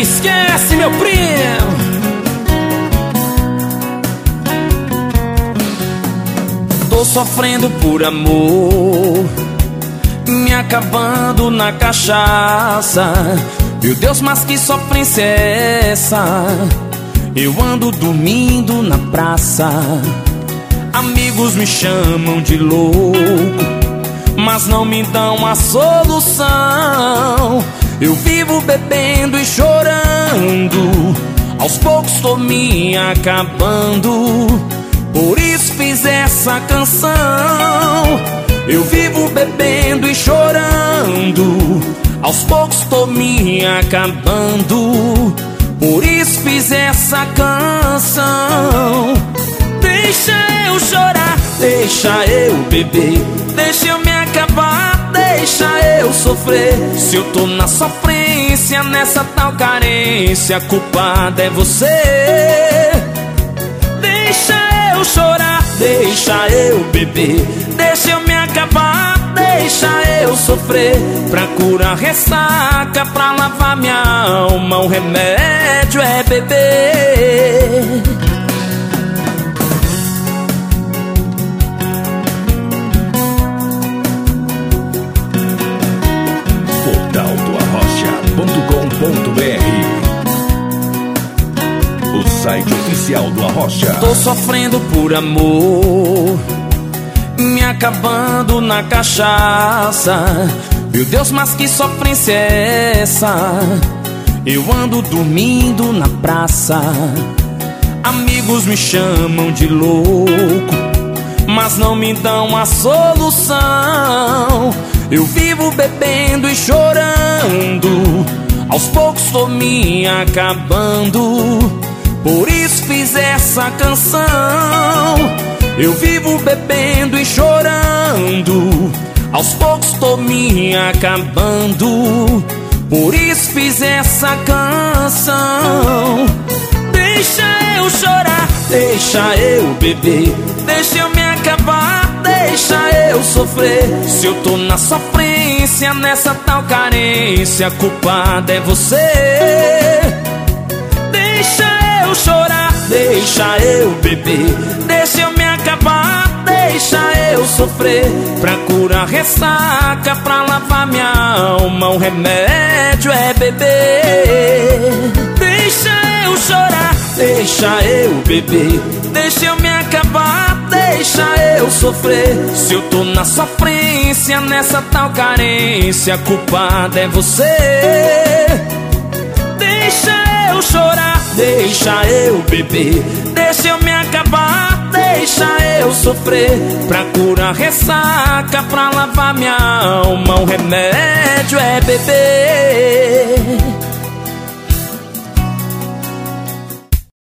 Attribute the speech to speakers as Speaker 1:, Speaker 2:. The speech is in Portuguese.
Speaker 1: esquece, meu primo. Tô sofrendo por amor, me acabando na cachaça. Meu Deus, mas que sofrência é essa? Eu ando dormindo na praça. Amigos me chamam de louco, mas não me dão a solução. Eu vivo bebendo e chorando, aos poucos tô me acabando. Por isso fiz essa canção. Eu vivo bebendo e chorando, aos poucos tô me acabando. Por isso fiz essa canção. Deixa eu chorar, deixa eu beber, deixa eu sofrer. Se eu tô na sofrência, nessa tal carência, culpada é você. Deixa eu chorar, deixa eu beber, deixa eu me acabar, deixa eu sofrer. Pra curar ressaca, pra lavar minha alma, o remédio é beber.
Speaker 2: Arrocha.com.br O site oficial do Arrocha.
Speaker 1: Tô sofrendo por amor, me acabando na cachaça. Meu Deus, mas que sofrência é essa? Eu ando dormindo na praça. Amigos me chamam de louco, mas não me dão a solução. Eu vivo bebendo e chorando, aos poucos tô me acabando. Por isso fiz essa canção. Eu vivo bebendo e chorando, aos poucos tô me acabando. Por isso fiz essa canção. Deixa eu chorar, deixa eu beber, deixa eu me eu sofrer. Se eu tô na sofrência, nessa tal carência, culpada é você. Deixa eu chorar, deixa eu beber, deixa eu me acabar, deixa eu sofrer. Pra curar ressaca, pra lavar minha alma, o remédio é beber. Deixa eu chorar, deixa eu beber, deixa eu me acabar, deixa eu sofrer. Se eu tô na sofrência, nessa tal carência, culpada é você. Deixa eu chorar, deixa eu beber, deixa eu me acabar, deixa eu sofrer. Pra curar ressaca, pra lavar minha alma, o remédio é beber.